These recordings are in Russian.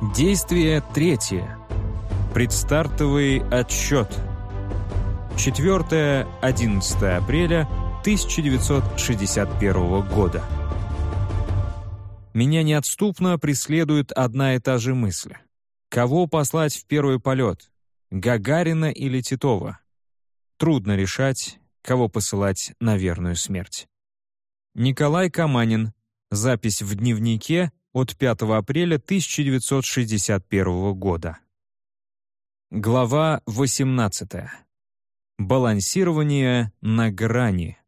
Действие третье. Предстартовый отсчет. 4-11 апреля 1961 года. Меня неотступно преследует одна и та же мысль. Кого послать в первый полет? Гагарина или Титова? Трудно решать, кого посылать на верную смерть. Николай Каманин. Запись в дневнике от 5 апреля 1961 года. Глава 18. Балансирование на грани.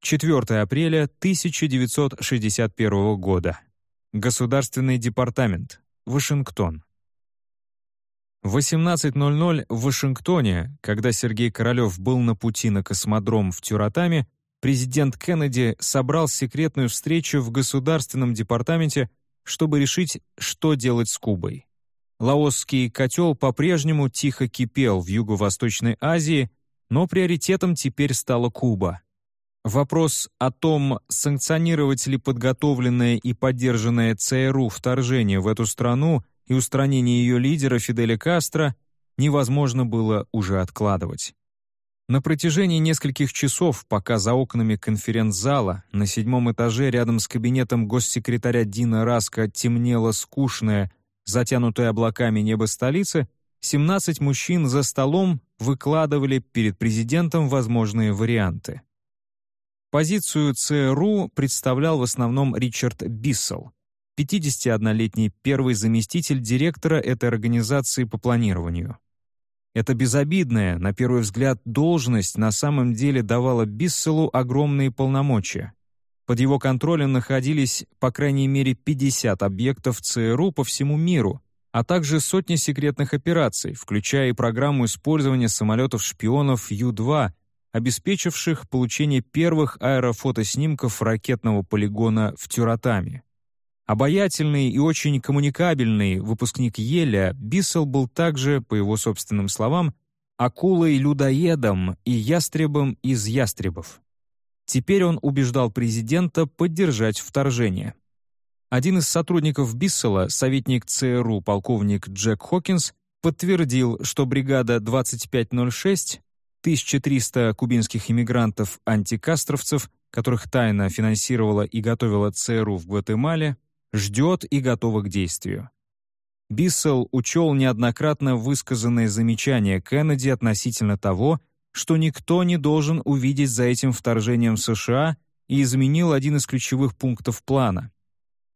4 апреля 1961 года. Государственный департамент. Вашингтон. 18.00 в Вашингтоне, когда Сергей Королёв был на пути на космодром в Тюратаме, президент Кеннеди собрал секретную встречу в Государственном департаменте, чтобы решить, что делать с Кубой. Лаосский котел по-прежнему тихо кипел в Юго-Восточной Азии, но приоритетом теперь стала Куба. Вопрос о том, санкционировать ли подготовленное и поддержанное ЦРУ вторжение в эту страну и устранение ее лидера Фиделя Кастро невозможно было уже откладывать. На протяжении нескольких часов, пока за окнами конференц-зала на седьмом этаже рядом с кабинетом госсекретаря Дина Раска темнело скучное, затянутое облаками небо столицы, 17 мужчин за столом выкладывали перед президентом возможные варианты. Позицию ЦРУ представлял в основном Ричард Биссел, 51-летний первый заместитель директора этой организации по планированию. Эта безобидная, на первый взгляд, должность на самом деле давала Бисселу огромные полномочия. Под его контролем находились, по крайней мере, 50 объектов ЦРУ по всему миру, а также сотни секретных операций, включая и программу использования самолетов-шпионов Ю-2, обеспечивших получение первых аэрофотоснимков ракетного полигона в Тюратаме. Обаятельный и очень коммуникабельный выпускник Еля, Биссел был также, по его собственным словам, акулой-людоедом и ястребом из ястребов. Теперь он убеждал президента поддержать вторжение. Один из сотрудников Биссела, советник ЦРУ полковник Джек Хокинс, подтвердил, что бригада 2506, 1300 кубинских иммигрантов-антикастровцев, которых тайно финансировала и готовила ЦРУ в Гватемале, ждет и готова к действию. Биссел учел неоднократно высказанные замечания Кеннеди относительно того, что никто не должен увидеть за этим вторжением США и изменил один из ключевых пунктов плана.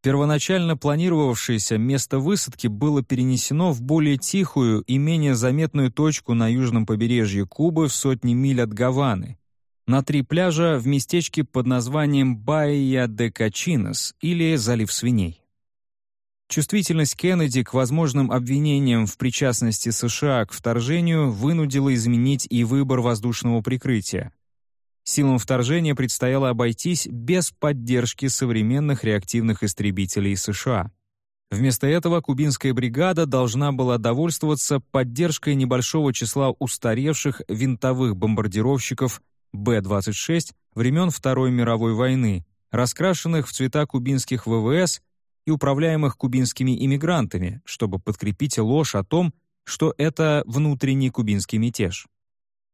Первоначально планировавшееся место высадки было перенесено в более тихую и менее заметную точку на южном побережье Кубы в сотни миль от Гаваны, на три пляжа в местечке под названием Баия де Качинос или Залив свиней. Чувствительность Кеннеди к возможным обвинениям в причастности США к вторжению вынудила изменить и выбор воздушного прикрытия. Силам вторжения предстояло обойтись без поддержки современных реактивных истребителей США. Вместо этого кубинская бригада должна была довольствоваться поддержкой небольшого числа устаревших винтовых бомбардировщиков Б-26 времен Второй мировой войны, раскрашенных в цвета кубинских ВВС и управляемых кубинскими иммигрантами, чтобы подкрепить ложь о том, что это внутренний кубинский мятеж.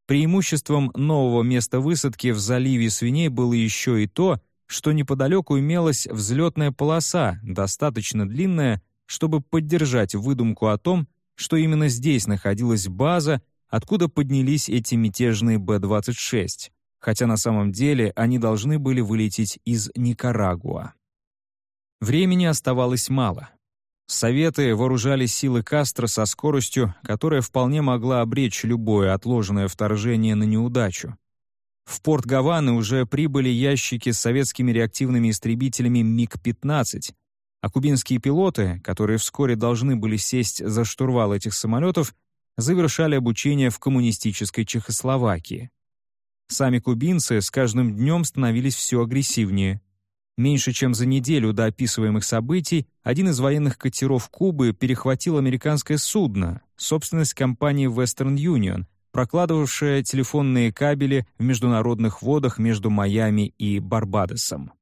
Преимуществом нового места высадки в заливе свиней было еще и то, что неподалеку имелась взлетная полоса, достаточно длинная, чтобы поддержать выдумку о том, что именно здесь находилась база откуда поднялись эти мятежные Б-26, хотя на самом деле они должны были вылететь из Никарагуа. Времени оставалось мало. Советы вооружали силы Кастро со скоростью, которая вполне могла обречь любое отложенное вторжение на неудачу. В порт Гаваны уже прибыли ящики с советскими реактивными истребителями МиГ-15, а кубинские пилоты, которые вскоре должны были сесть за штурвал этих самолетов, завершали обучение в коммунистической Чехословакии. Сами кубинцы с каждым днем становились все агрессивнее. Меньше чем за неделю до описываемых событий один из военных катеров Кубы перехватил американское судно, собственность компании Western Union, прокладывавшая телефонные кабели в международных водах между Майами и Барбадосом.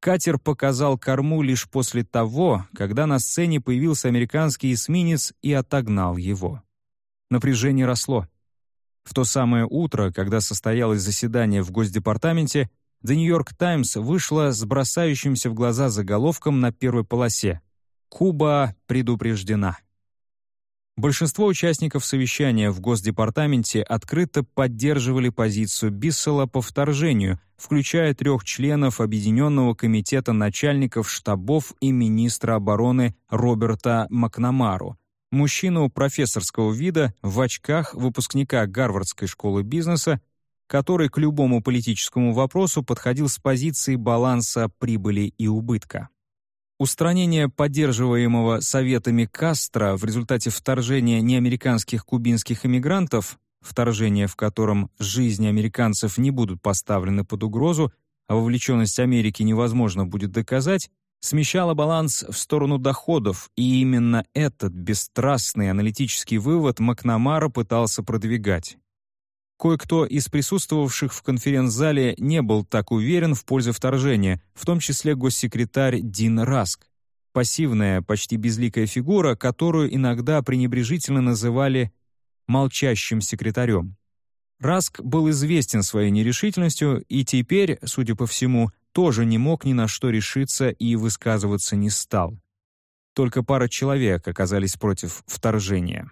Катер показал корму лишь после того, когда на сцене появился американский эсминец и отогнал его. Напряжение росло. В то самое утро, когда состоялось заседание в Госдепартаменте, The New York Times вышла с бросающимся в глаза заголовком на первой полосе «Куба предупреждена». Большинство участников совещания в Госдепартаменте открыто поддерживали позицию Биссела по вторжению, включая трех членов Объединенного комитета начальников штабов и министра обороны Роберта Макнамару, мужчину профессорского вида в очках выпускника Гарвардской школы бизнеса, который к любому политическому вопросу подходил с позиции баланса прибыли и убытка. Устранение поддерживаемого Советами Кастро в результате вторжения неамериканских кубинских иммигрантов, вторжение в котором жизни американцев не будут поставлены под угрозу, а вовлеченность Америки невозможно будет доказать, смещало баланс в сторону доходов, и именно этот бесстрастный аналитический вывод Макнамара пытался продвигать. Кое-кто из присутствовавших в конференц-зале не был так уверен в пользу вторжения, в том числе госсекретарь Дин Раск. Пассивная, почти безликая фигура, которую иногда пренебрежительно называли «молчащим секретарем». Раск был известен своей нерешительностью и теперь, судя по всему, тоже не мог ни на что решиться и высказываться не стал. Только пара человек оказались против вторжения.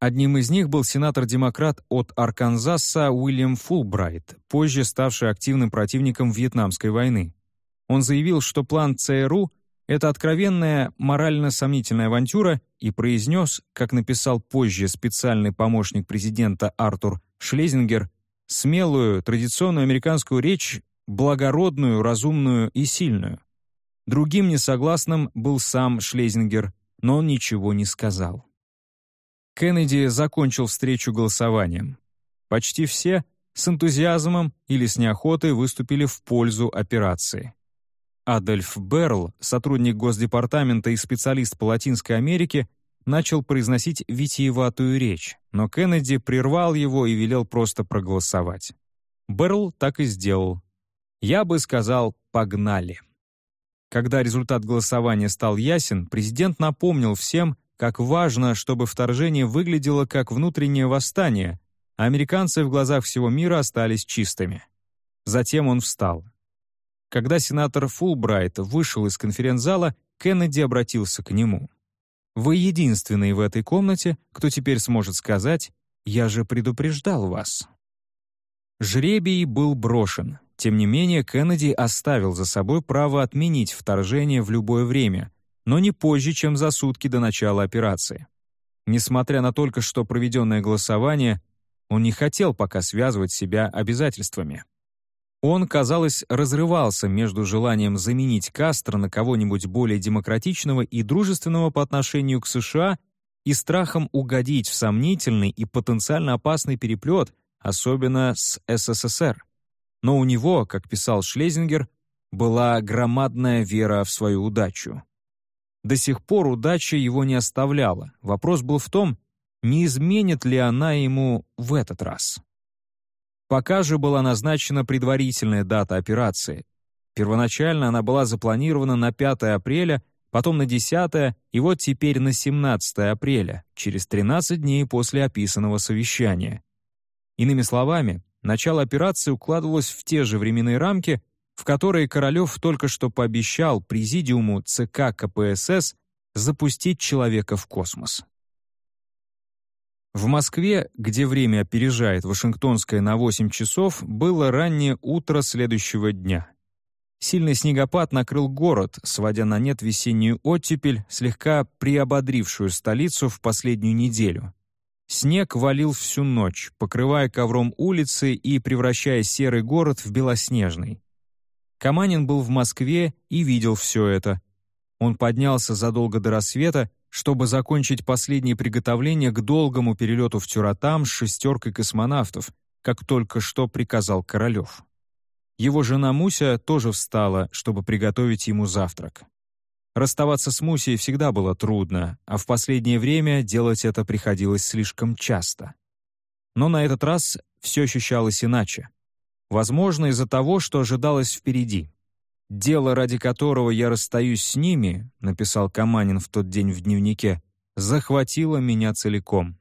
Одним из них был сенатор-демократ от Арканзаса Уильям Фулбрайт, позже ставший активным противником Вьетнамской войны. Он заявил, что план ЦРУ — это откровенная морально-сомнительная авантюра и произнес, как написал позже специальный помощник президента Артур Шлезингер, смелую традиционную американскую речь, благородную, разумную и сильную. Другим несогласным был сам Шлезингер, но он ничего не сказал. Кеннеди закончил встречу голосованием. Почти все с энтузиазмом или с неохотой выступили в пользу операции. Адольф Берл, сотрудник Госдепартамента и специалист по Латинской Америке, начал произносить витиеватую речь, но Кеннеди прервал его и велел просто проголосовать. Берл так и сделал. Я бы сказал «погнали». Когда результат голосования стал ясен, президент напомнил всем, как важно, чтобы вторжение выглядело как внутреннее восстание, а американцы в глазах всего мира остались чистыми. Затем он встал. Когда сенатор Фулбрайт вышел из конференц-зала, Кеннеди обратился к нему. «Вы единственный в этой комнате, кто теперь сможет сказать «Я же предупреждал вас». Жребий был брошен. Тем не менее, Кеннеди оставил за собой право отменить вторжение в любое время, но не позже, чем за сутки до начала операции. Несмотря на только что проведенное голосование, он не хотел пока связывать себя обязательствами. Он, казалось, разрывался между желанием заменить Кастро на кого-нибудь более демократичного и дружественного по отношению к США и страхом угодить в сомнительный и потенциально опасный переплет, особенно с СССР. Но у него, как писал Шлезингер, была громадная вера в свою удачу. До сих пор удача его не оставляла. Вопрос был в том, не изменит ли она ему в этот раз. Пока же была назначена предварительная дата операции. Первоначально она была запланирована на 5 апреля, потом на 10 и вот теперь на 17 апреля, через 13 дней после описанного совещания. Иными словами, начало операции укладывалось в те же временные рамки, в которой Королев только что пообещал президиуму ЦК КПСС запустить человека в космос. В Москве, где время опережает Вашингтонское на 8 часов, было раннее утро следующего дня. Сильный снегопад накрыл город, сводя на нет весеннюю оттепель, слегка приободрившую столицу в последнюю неделю. Снег валил всю ночь, покрывая ковром улицы и превращая серый город в белоснежный. Каманин был в Москве и видел все это. Он поднялся задолго до рассвета, чтобы закончить последние приготовления к долгому перелету в Тюратам с шестеркой космонавтов, как только что приказал Королев. Его жена Муся тоже встала, чтобы приготовить ему завтрак. Расставаться с Мусей всегда было трудно, а в последнее время делать это приходилось слишком часто. Но на этот раз все ощущалось иначе. Возможно, из-за того, что ожидалось впереди. «Дело, ради которого я расстаюсь с ними», — написал Каманин в тот день в дневнике, «захватило меня целиком».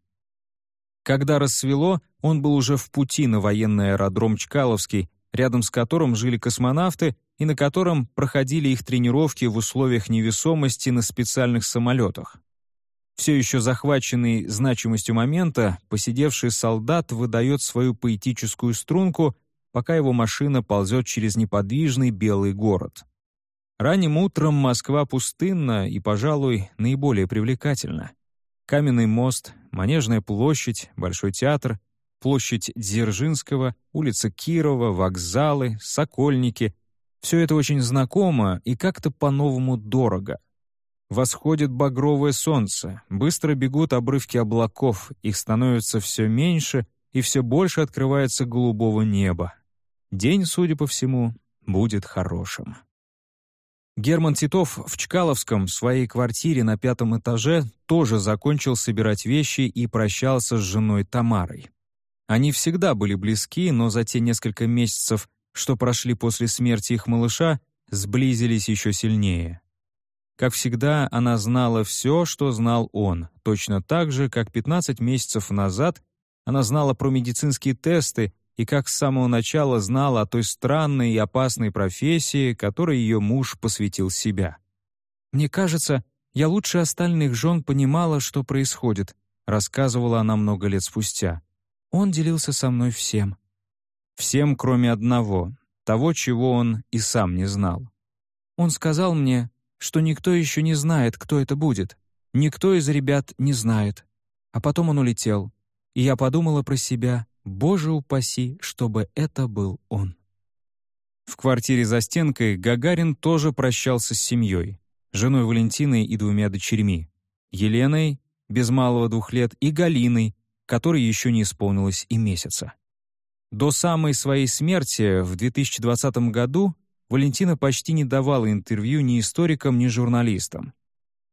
Когда рассвело, он был уже в пути на военный аэродром Чкаловский, рядом с которым жили космонавты и на котором проходили их тренировки в условиях невесомости на специальных самолетах. Все еще захваченный значимостью момента, посидевший солдат выдает свою поэтическую струнку, пока его машина ползет через неподвижный белый город. Ранним утром Москва пустынна и, пожалуй, наиболее привлекательна. Каменный мост, Манежная площадь, Большой театр, площадь Дзержинского, улица Кирова, вокзалы, Сокольники — все это очень знакомо и как-то по-новому дорого — Восходит багровое солнце, быстро бегут обрывки облаков, их становится все меньше, и все больше открывается голубого неба. День, судя по всему, будет хорошим. Герман Титов в Чкаловском, в своей квартире на пятом этаже, тоже закончил собирать вещи и прощался с женой Тамарой. Они всегда были близки, но за те несколько месяцев, что прошли после смерти их малыша, сблизились еще сильнее. Как всегда, она знала все, что знал он, точно так же, как 15 месяцев назад она знала про медицинские тесты и как с самого начала знала о той странной и опасной профессии, которой ее муж посвятил себя. «Мне кажется, я лучше остальных жен понимала, что происходит», рассказывала она много лет спустя. Он делился со мной всем. Всем, кроме одного, того, чего он и сам не знал. Он сказал мне, что никто еще не знает, кто это будет. Никто из ребят не знает. А потом он улетел. И я подумала про себя, боже упаси, чтобы это был он. В квартире за стенкой Гагарин тоже прощался с семьей, женой Валентиной и двумя дочерьми. Еленой, без малого двух лет, и Галиной, которой еще не исполнилось и месяца. До самой своей смерти в 2020 году Валентина почти не давала интервью ни историкам, ни журналистам.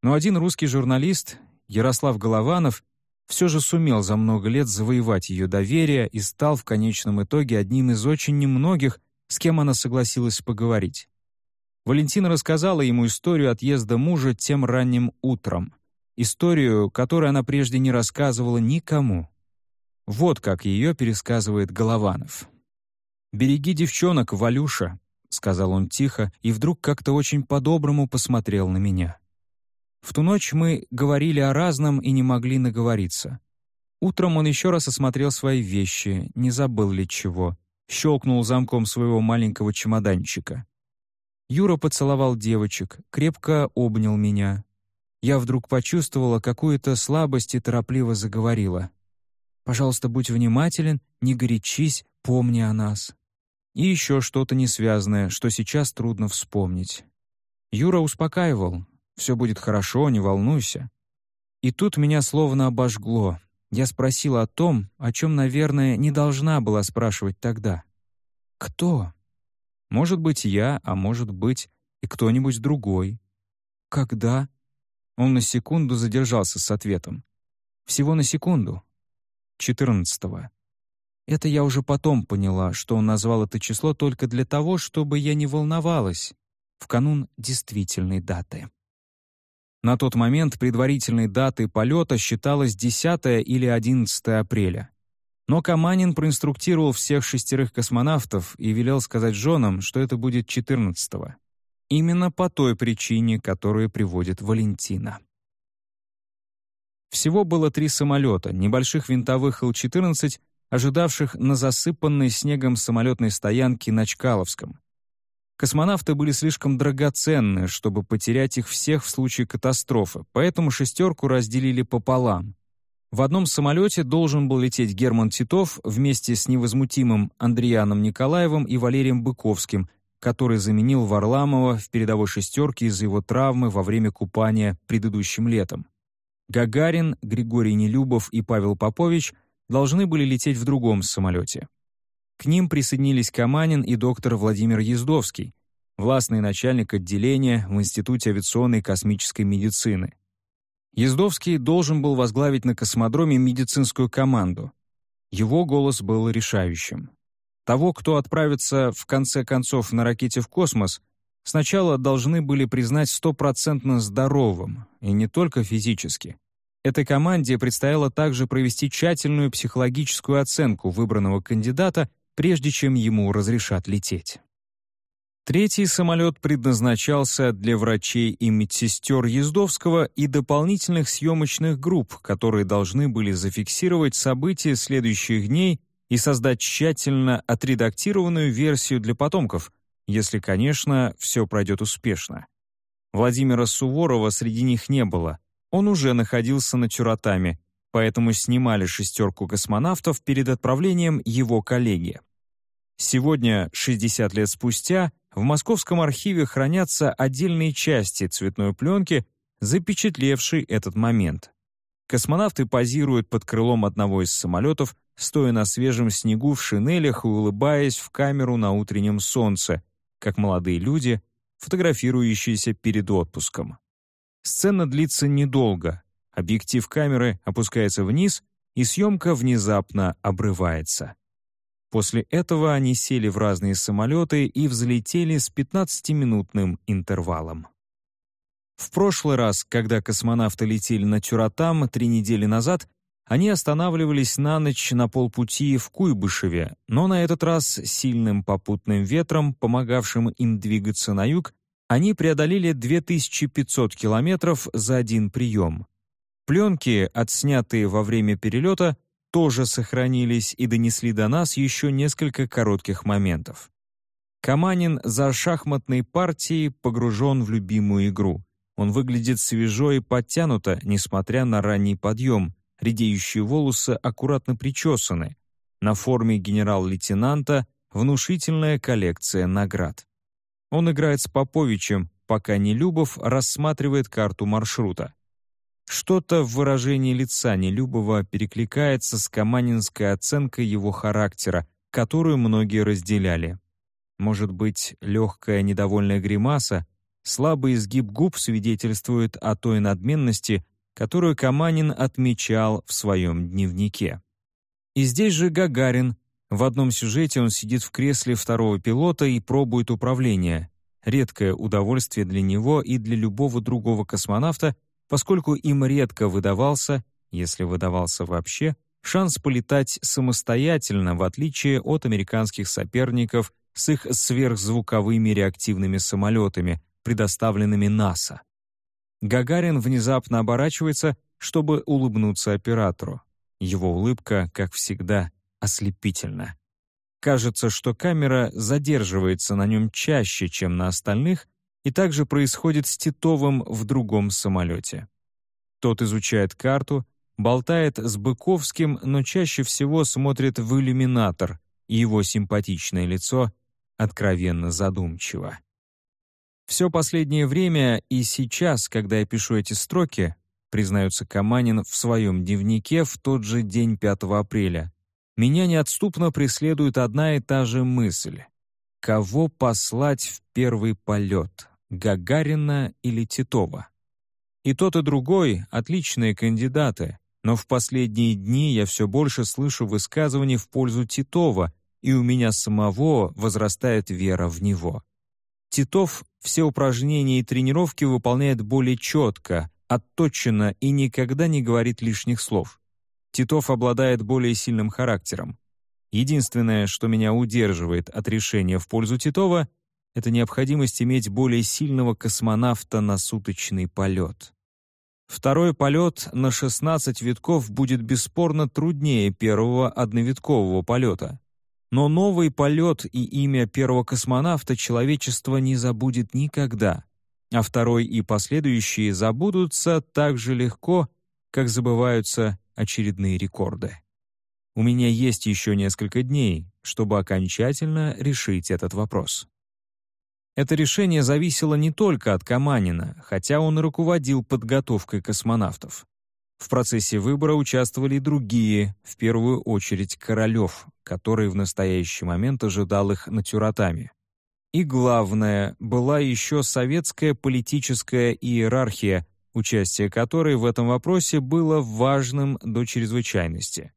Но один русский журналист, Ярослав Голованов, все же сумел за много лет завоевать ее доверие и стал в конечном итоге одним из очень немногих, с кем она согласилась поговорить. Валентина рассказала ему историю отъезда мужа тем ранним утром, историю, которую она прежде не рассказывала никому. Вот как ее пересказывает Голованов. «Береги девчонок, Валюша, — сказал он тихо и вдруг как-то очень по-доброму посмотрел на меня. В ту ночь мы говорили о разном и не могли наговориться. Утром он еще раз осмотрел свои вещи, не забыл ли чего, щелкнул замком своего маленького чемоданчика. Юра поцеловал девочек, крепко обнял меня. Я вдруг почувствовала какую-то слабость и торопливо заговорила. «Пожалуйста, будь внимателен, не горячись, помни о нас». И еще что-то несвязанное, что сейчас трудно вспомнить. Юра успокаивал. «Все будет хорошо, не волнуйся». И тут меня словно обожгло. Я спросила о том, о чем, наверное, не должна была спрашивать тогда. «Кто?» «Может быть, я, а может быть, и кто-нибудь другой». «Когда?» Он на секунду задержался с ответом. Всего на секунду. Четырнадцатого. Это я уже потом поняла, что он назвал это число только для того, чтобы я не волновалась в канун действительной даты. На тот момент предварительной датой полета считалось 10 или 11 апреля. Но Каманин проинструктировал всех шестерых космонавтов и велел сказать женам, что это будет 14 -го. Именно по той причине, которую приводит Валентина. Всего было три самолета, небольших винтовых Ил-14 ожидавших на засыпанной снегом самолетной стоянке на Чкаловском. Космонавты были слишком драгоценны, чтобы потерять их всех в случае катастрофы, поэтому шестерку разделили пополам. В одном самолете должен был лететь Герман Титов вместе с невозмутимым Андрианом Николаевым и Валерием Быковским, который заменил Варламова в передовой шестерке из-за его травмы во время купания предыдущим летом. Гагарин, Григорий Нелюбов и Павел Попович — должны были лететь в другом самолете. К ним присоединились Каманин и доктор Владимир Ездовский, властный начальник отделения в Институте авиационной и космической медицины. Ездовский должен был возглавить на космодроме медицинскую команду. Его голос был решающим. Того, кто отправится в конце концов на ракете в космос, сначала должны были признать стопроцентно здоровым, и не только физически. Этой команде предстояло также провести тщательную психологическую оценку выбранного кандидата, прежде чем ему разрешат лететь. Третий самолет предназначался для врачей и медсестер Ездовского и дополнительных съемочных групп, которые должны были зафиксировать события следующих дней и создать тщательно отредактированную версию для потомков, если, конечно, все пройдет успешно. Владимира Суворова среди них не было, он уже находился на Тюратаме, поэтому снимали шестерку космонавтов перед отправлением его коллеги. Сегодня, 60 лет спустя, в Московском архиве хранятся отдельные части цветной пленки, запечатлевшей этот момент. Космонавты позируют под крылом одного из самолетов, стоя на свежем снегу в шинелях и улыбаясь в камеру на утреннем солнце, как молодые люди, фотографирующиеся перед отпуском. Сцена длится недолго, объектив камеры опускается вниз, и съемка внезапно обрывается. После этого они сели в разные самолеты и взлетели с 15-минутным интервалом. В прошлый раз, когда космонавты летели на Тюратам три недели назад, они останавливались на ночь на полпути в Куйбышеве, но на этот раз сильным попутным ветром, помогавшим им двигаться на юг, они преодолели 2500 километров за один прием. Пленки, отснятые во время перелета, тоже сохранились и донесли до нас еще несколько коротких моментов. Каманин за шахматной партией погружен в любимую игру. Он выглядит свежо и подтянуто, несмотря на ранний подъем. Редеющие волосы аккуратно причесаны. На форме генерал-лейтенанта внушительная коллекция наград. Он играет с Поповичем, пока Нелюбов рассматривает карту маршрута. Что-то в выражении лица Нелюбова перекликается с каманинской оценкой его характера, которую многие разделяли. Может быть, легкая недовольная гримаса, слабый изгиб губ свидетельствует о той надменности, которую Каманин отмечал в своем дневнике. И здесь же Гагарин. В одном сюжете он сидит в кресле второго пилота и пробует управление. Редкое удовольствие для него и для любого другого космонавта — поскольку им редко выдавался, если выдавался вообще, шанс полетать самостоятельно, в отличие от американских соперников с их сверхзвуковыми реактивными самолетами, предоставленными НАСА. Гагарин внезапно оборачивается, чтобы улыбнуться оператору. Его улыбка, как всегда, ослепительна. Кажется, что камера задерживается на нем чаще, чем на остальных, и также происходит с Титовым в другом самолете. Тот изучает карту, болтает с Быковским, но чаще всего смотрит в иллюминатор, и его симпатичное лицо откровенно задумчиво. Все последнее время и сейчас, когда я пишу эти строки, признается Каманин в своем дневнике в тот же день 5 апреля, меня неотступно преследует одна и та же мысль. Кого послать в первый полет? Гагарина или Титова. И тот, и другой — отличные кандидаты, но в последние дни я все больше слышу высказываний в пользу Титова, и у меня самого возрастает вера в него. Титов все упражнения и тренировки выполняет более четко, отточенно и никогда не говорит лишних слов. Титов обладает более сильным характером. Единственное, что меня удерживает от решения в пользу Титова — это необходимость иметь более сильного космонавта на суточный полет. Второй полет на 16 витков будет бесспорно труднее первого одновиткового полета. Но новый полет и имя первого космонавта человечество не забудет никогда, а второй и последующие забудутся так же легко, как забываются очередные рекорды. У меня есть еще несколько дней, чтобы окончательно решить этот вопрос. Это решение зависело не только от Каманина, хотя он и руководил подготовкой космонавтов. В процессе выбора участвовали и другие, в первую очередь Королёв, который в настоящий момент ожидал их на Тюратаме. И главное, была еще советская политическая иерархия, участие которой в этом вопросе было важным до чрезвычайности.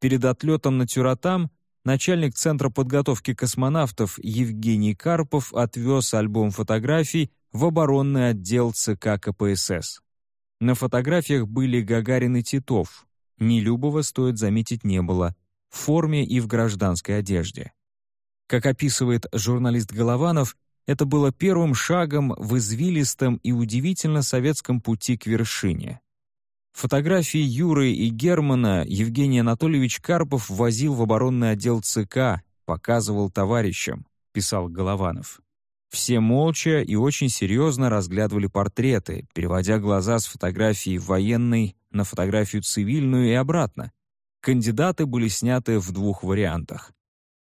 Перед отлетом на Тюратам начальник Центра подготовки космонавтов Евгений Карпов отвез альбом фотографий в оборонный отдел ЦК КПСС. На фотографиях были Гагарин и Титов. Нелюбова, стоит заметить, не было, в форме и в гражданской одежде. Как описывает журналист Голованов, это было первым шагом в извилистом и удивительно советском пути к вершине. Фотографии Юры и Германа Евгений Анатольевич Карпов возил в оборонный отдел ЦК, показывал товарищам, писал Голованов. Все молча и очень серьезно разглядывали портреты, переводя глаза с фотографии военной на фотографию цивильную и обратно. Кандидаты были сняты в двух вариантах.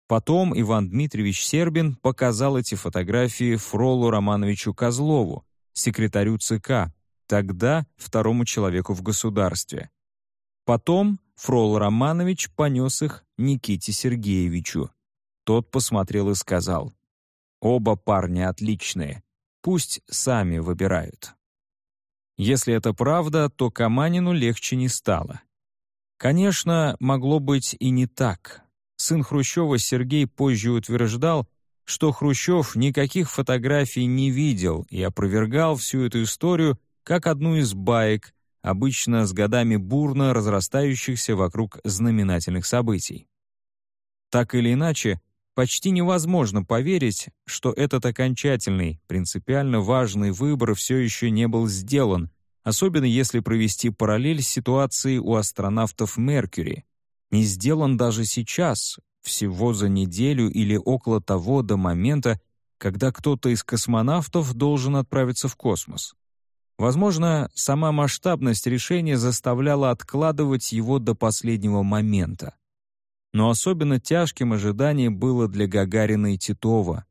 Потом Иван Дмитриевич Сербин показал эти фотографии Фролу Романовичу Козлову, секретарю ЦК, тогда второму человеку в государстве. Потом Фрол Романович понес их Никите Сергеевичу. Тот посмотрел и сказал, «Оба парня отличные, пусть сами выбирают». Если это правда, то Каманину легче не стало. Конечно, могло быть и не так. Сын Хрущева Сергей позже утверждал, что Хрущев никаких фотографий не видел и опровергал всю эту историю как одну из баек, обычно с годами бурно разрастающихся вокруг знаменательных событий. Так или иначе, почти невозможно поверить, что этот окончательный, принципиально важный выбор все еще не был сделан, особенно если провести параллель с ситуацией у астронавтов Меркьюри, не сделан даже сейчас, всего за неделю или около того до момента, когда кто-то из космонавтов должен отправиться в космос. Возможно, сама масштабность решения заставляла откладывать его до последнего момента. Но особенно тяжким ожидание было для Гагарина и Титова.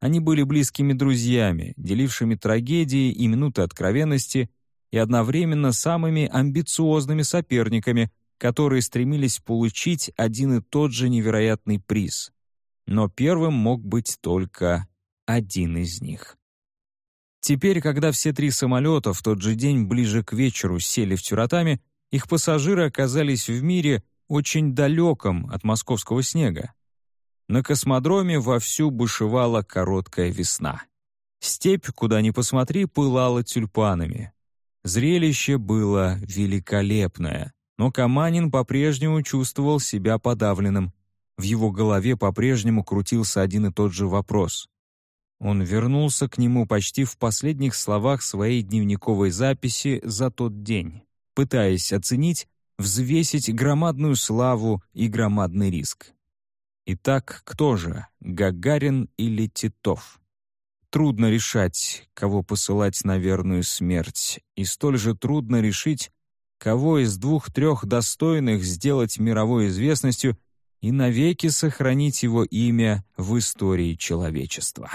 Они были близкими друзьями, делившими трагедии и минуты откровенности, и одновременно самыми амбициозными соперниками, которые стремились получить один и тот же невероятный приз. Но первым мог быть только один из них. Теперь, когда все три самолета в тот же день ближе к вечеру сели в Тюратами, их пассажиры оказались в мире очень далеком от московского снега. На космодроме вовсю бушевала короткая весна. Степь, куда ни посмотри, пылала тюльпанами. Зрелище было великолепное. Но Каманин по-прежнему чувствовал себя подавленным. В его голове по-прежнему крутился один и тот же вопрос. Он вернулся к нему почти в последних словах своей дневниковой записи за тот день, пытаясь оценить, взвесить громадную славу и громадный риск. Итак, кто же, Гагарин или Титов? Трудно решать, кого посылать на верную смерть, и столь же трудно решить, кого из двух-трех достойных сделать мировой известностью и навеки сохранить его имя в истории человечества.